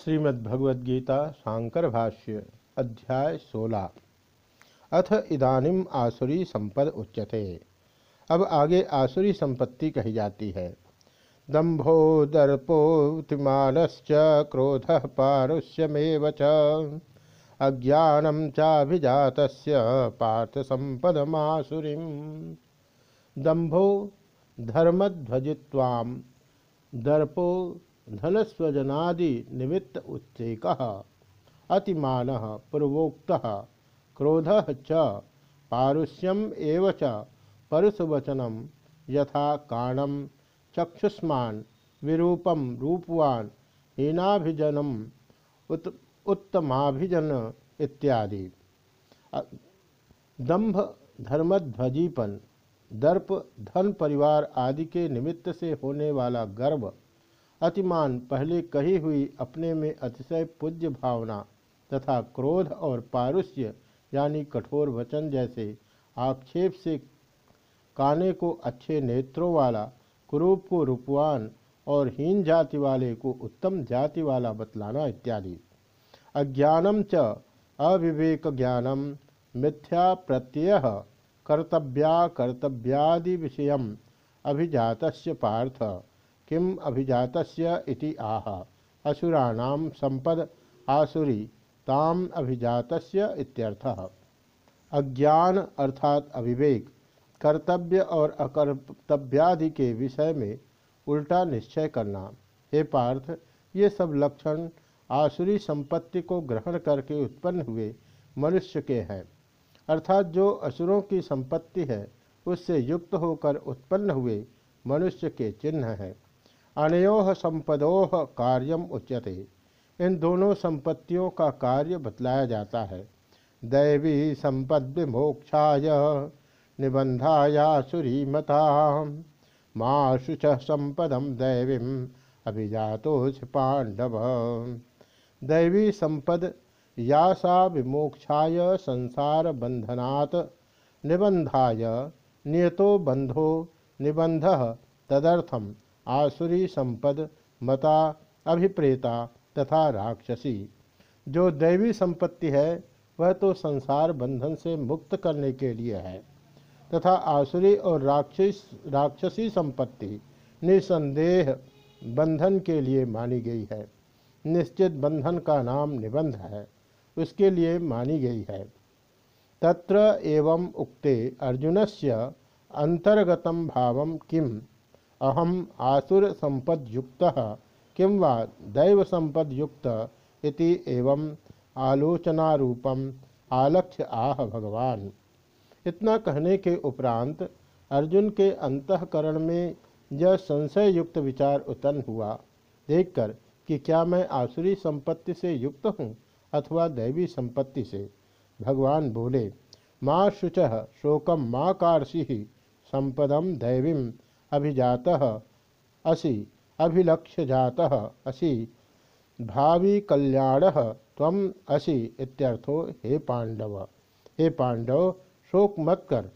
श्रीमद्भगवद्गीता शांकर भाष्य, अध्याय सोलह। अथ इदानिम आसुरी संपद उच्यते। अब आगे आसुरी संपत्ति कही जाती है। दंभो दर्पोतिमानश्च क्रोध पारुष्यमेव च। चाभिजात पार्थ संपदमासुरी दंभो धर्मध्वजिवाम दर्पो धनस्वजनादि निमित्त उच्चेक अतिमान पूर्वोक्त क्रोध च पारुष्यम एव च यथा काणम चक्षुष्मान विरूपम रूपवान हीनाभिजनम उत, उत्तमाभिजन इत्यादि। दंभ धर्मध्वजीपन दर्प धन परिवार आदि के निमित्त से होने वाला गर्व अतिमान पहले कही हुई अपने में अतिशय पूज्य भावना तथा क्रोध और पारुष्य, यानी कठोर वचन जैसे आक्षेप से काने को अच्छे नेत्रों वाला, कुरूप को रूपवान और हीन जाति वाले को उत्तम जाति वाला बतलाना इत्यादि। अज्ञानम च अविवेक ज्ञानम मिथ्या प्रत्यय कर्तव्या कर्तव्यादि विषय अभिजात पार्थ। किम अभिजात इति आह। असुराणाम संपद आसुरी, ताम अभिजात इत्यर्थः। अज्ञान अर्थात अविवेक, कर्तव्य और अकर्तव्यादि के विषय में उल्टा निश्चय करना। हे पार्थ, ये सब लक्षण आसुरी संपत्ति को ग्रहण करके उत्पन्न हुए मनुष्य के हैं। अर्थात जो असुरों की संपत्ति है, उससे युक्त होकर उत्पन्न हुए मनुष्य के चिन्ह हैं। अनयोह संपदोह कार्यम उच्यते। इन दोनों संपत्तियों का कार्य बतलाया जाता है। दैवी संपद विमोक्षा निबंधाया सुरीमता माँ शुच संपदम दैवी अभिजातोष पांडव। दैवी संपद या सा विमोक्षाय संसार बंधनात् निबंधाय नियतो बंधो निबंध तदर्थम। आसुरी संपद मता अभिप्रेता तथा राक्षसी। जो दैवी संपत्ति है, वह तो संसार बंधन से मुक्त करने के लिए है। तथा आसुरी और राक्षस, राक्षसी संपत्ति निसंदेह बंधन के लिए मानी गई है। निश्चित बंधन का नाम निबंध है, उसके लिए मानी गई है। तत्र एवं उक्ते अर्जुनस्य अंतर्गतम भावम किम? अहम आसुर संपदयुक्त किं वा दैव संपदयुक्त इति एवं आलोचनारूपम आलक्ष्य आह भगवान। इतना कहने के उपरांत अर्जुन के अंतकरण में यह संशय युक्त विचार उत्पन्न हुआ। देखकर कि क्या मैं आसुरी संपत्ति से युक्त हूँ अथवा दैवी संपत्ति से? भगवान बोले, माँ शुच शोकम माँ कार्षि संपदम दैवीम अभिजात। असि अभिलक्ष्य जाता असि भावी कल्याण तम असि इत्यर्थो हे पांडव हे पांडव शोक मत कर।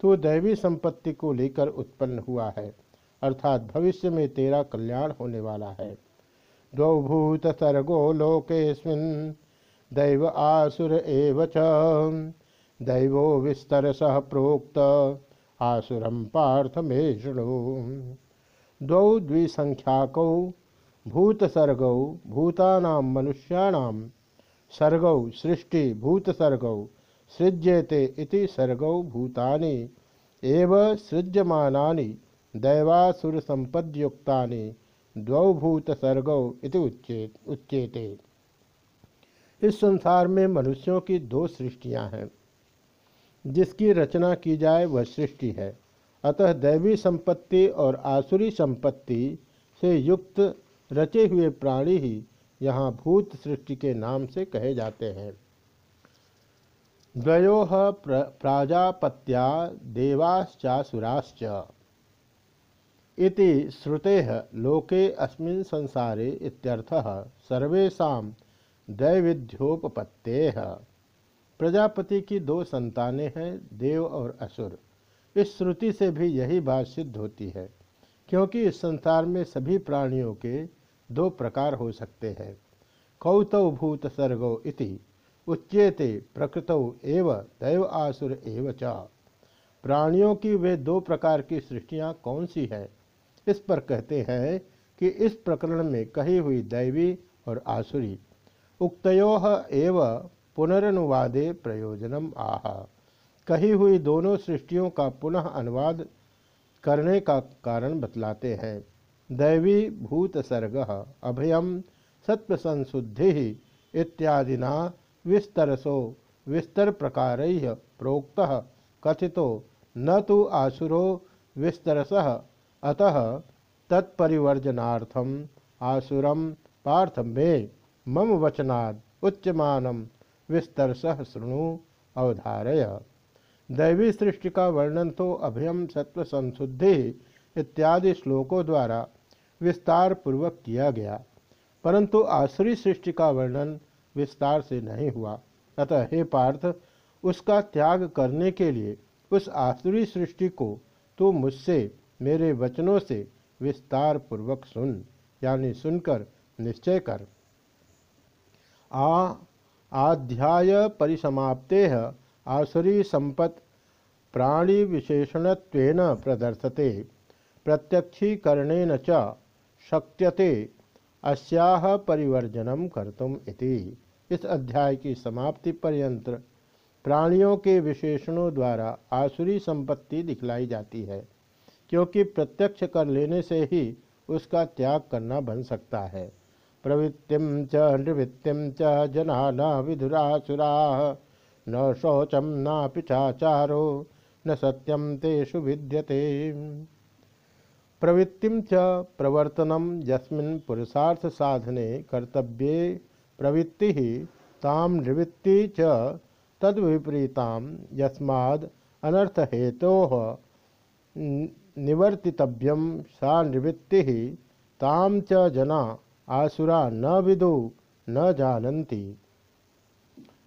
तू दैवी संपत्ति को लेकर उत्पन्न हुआ है। अर्थात भविष्य में तेरा कल्याण होने वाला है। द्वभूत सर्गो लोकेस्मिन् दैव आसुर एव दैवो विस्तरस प्रोक्त। आसुरम पार्थ मे शृणु। द्वौ द्विसंख्याकौ, भूतसर्गौ, भूतानां मनुष्याणां, सर्गौ सृष्टि भूतसर्गौ, सृज्येते सर्गौ भूतानि, एव सृज्यमानानि, दैवासुरसम्पद्युक्तानि, द्वौ भूतसर्गौ इति उच्चेत उच्चेते। इस संसार में मनुष्यों की दो सृष्टियाँ हैं। जिसकी रचना की जाए वह सृष्टि है। अतः दैवी संपत्ति और आसुरी संपत्ति से युक्त रचे हुए प्राणी ही यहाँ भूत सृष्टि के नाम से कहे जाते हैं। द्वयो प्राजापत्या देवाश्चासुराश्च। इति श्रुते लोके अस्मिन् संसारे इत्यर्थः सर्वेशा दैविध्योपत्ते प्रजापति की दो संतानें हैं, देव और असुर। इस श्रुति से भी यही बात सिद्ध होती है, क्योंकि इस संसार में सभी प्राणियों के दो प्रकार हो सकते हैं। कौतौ भूत सर्गो इति, उच्येते प्रकृतौ एव, दैव आसुर एव च। प्राणियों की वे दो प्रकार की सृष्टियाँ कौन सी हैं? इस पर कहते हैं कि इस प्रकरण में कही हुई दैवी और आसुरी उक्तो एव पुनरनुवादे प्रयोजनम आह। कही हुई दोनों सृष्टियों का पुनः अनुवाद करने का कारण बतलाते हैं। दैवी भूत सर्ग अभयम सत्व संशुद्धि इत्यादिना विस्तरसो विस्तर प्रकार प्रोक्त, कथितो न तो आसुरो विस्तरस, अतः तत्परिवर्जनार्थम आसुरम पार्थ मे मम वचनाद उच्यमान विस्तरस शृणु अवधारय। दैवी सृष्टि का वर्णन तो अभयम सत्व संशुद्धि इत्यादि श्लोकों द्वारा विस्तार पूर्वक किया गया, परंतु आसुरी सृष्टि का वर्णन विस्तार से नहीं हुआ। अतः हे पार्थ, उसका त्याग करने के लिए उस आसुरी सृष्टि को तू मुझसे, मेरे वचनों से विस्तार पूर्वक सुन, यानी सुनकर निश्चय कर। आ आध्याय परिसमाप्ते आसुरी संपत् प्राणी विशेषण प्रदर्शते। प्रत्यक्षीकरणेन च शक्यते अस्याह परिवर्जनम कर्तुम इति। इस अध्याय की समाप्ति पर्यंत प्राणियों के विशेषणों द्वारा आसुरी संपत्ति दिखलाई जाती है, क्योंकि प्रत्यक्ष कर लेने से ही उसका त्याग करना बन सकता है। प्रवृत्तिम च निवृत्तिम च जना न विधुरासुरा न शौचम न पिछाचारो न सत्यम तेषु विद्यते। प्रवृत्तिम च प्रवर्तनम यस्मिन् पुरुषार्थ साधने कर्तव्ये प्रवृत्ति ताम निवृत्ति च तद विपरीताम यस्माद अनर्थ हेतो निवर्तितव्यम सा निवृत्ति ताम च जना आसुरा न विदो, न जानन्ति।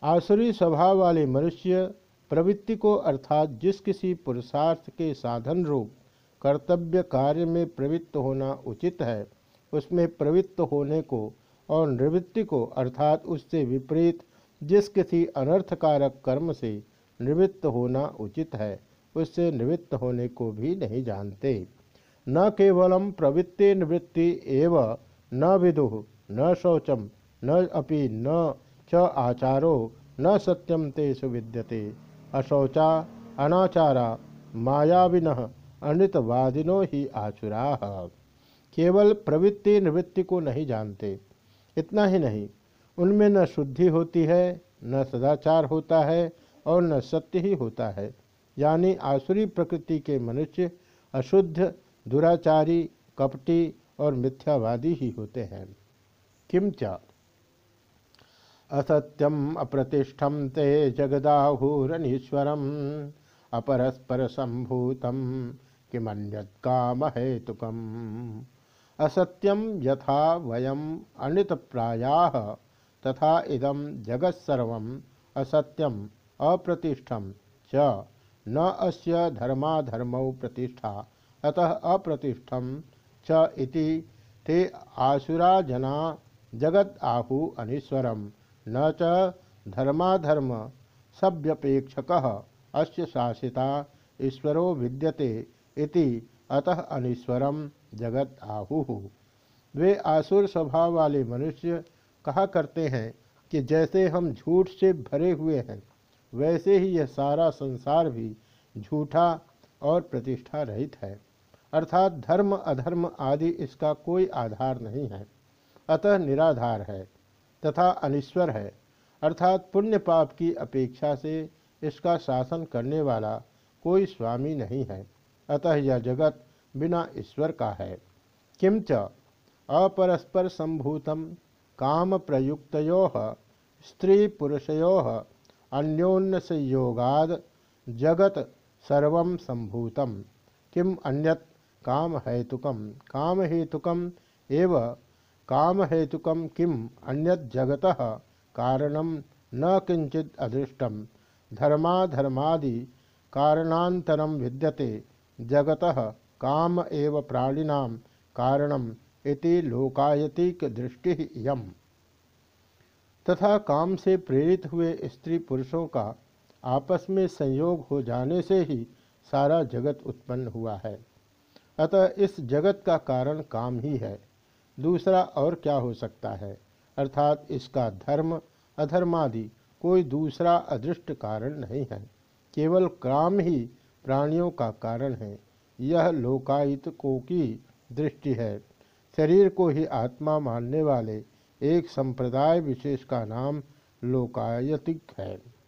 आसुरी स्वभाव वाले मनुष्य प्रवृत्ति को अर्थात जिस किसी पुरुषार्थ के साधन रूप, कर्तव्य कार्य में प्रवृत्त होना उचित है, उसमें प्रवृत्त होने को और निवृत्ति को अर्थात उससे विपरीत जिस किसी अनर्थकारक कर्म से निवृत्त होना उचित है, उससे निवृत्त होने को भी नहीं जानते। न केवलम प्रवृत्ति निवृत्ति एव न विदु, न शौचम न अपि न च आचारो, न सत्यम तेषु विद्यते अशौचा, अनाचारा, मायाविन, अनृतवादिनो ही आचुरा केवल प्रवृत्ति निवृत्ति को नहीं जानते, इतना ही नहीं। उनमें न शुद्धि होती है, न सदाचार होता है और न सत्य ही होता है। यानी आसुरी प्रकृति के मनुष्य, अशुद्ध, दुराचारी, कपटी और मिथ्यावादी ही होते हैं। किमचा असत्यम अप्रतिष्ठम ते जगदाहूरनीश्वरम अपरस्पर संभूतम किमन्यत काम हेतुकम असत्यम यथा वयम अनितप्राया, तथा इदम जगत्सर्व असत्यम अप्रतिष्ठम च। न अस्य धर्माधर्मौ प्रतिष्ठा, अतः अप्रतिष्ठम च इति ते आसुरा जना जगत आहु अनीश्वरम न च धर्माधर्म सभ्यपेक्षक, अस्य शासिता ईश्वरो विद्यते इति अतः अनीश्वरम जगत आहु। वे आसुर स्वभाव वाले मनुष्य कहा करते हैं कि जैसे हम झूठ से भरे हुए हैं, वैसे ही यह सारा संसार भी झूठा और प्रतिष्ठा रहित है। अर्थात धर्म, अधर्म आदि इसका कोई आधार नहीं है। अतः निराधार है तथा अनिश्वर है। अर्थात पुण्य पाप की अपेक्षा से इसका शासन करने वाला कोई स्वामी नहीं है। अतः यह जगत बिना ईश्वर का है। किंच अपरस्पर संभूतम काम प्रयुक्त स्त्री पुरुषयो अन्योन्य संयोगाद जगत सर्व संभूतम। किम अन्यत? काम हेतुकम काम हेतुकम एव। काम हेतुकम किम? अन्यत जगत। कारणम न किंचित अदृष्टम। धर्माधर्मादि कारणांतरम विद्यते। जगत काम एव प्राणिनाम कारणम इति लोकायतिक दृष्टि यम तथा काम से प्रेरित हुए स्त्री पुरुषों का आपस में संयोग हो जाने से ही सारा जगत उत्पन्न हुआ है। अतः इस जगत का कारण काम ही है। दूसरा और क्या हो सकता है? अर्थात इसका धर्म, अधर्मादि कोई दूसरा अदृष्ट कारण नहीं है। केवल काम ही प्राणियों का कारण है। यह लोकायतकों की दृष्टि है। शरीर को ही आत्मा मानने वाले एक संप्रदाय विशेष का नाम लोकायतिक है।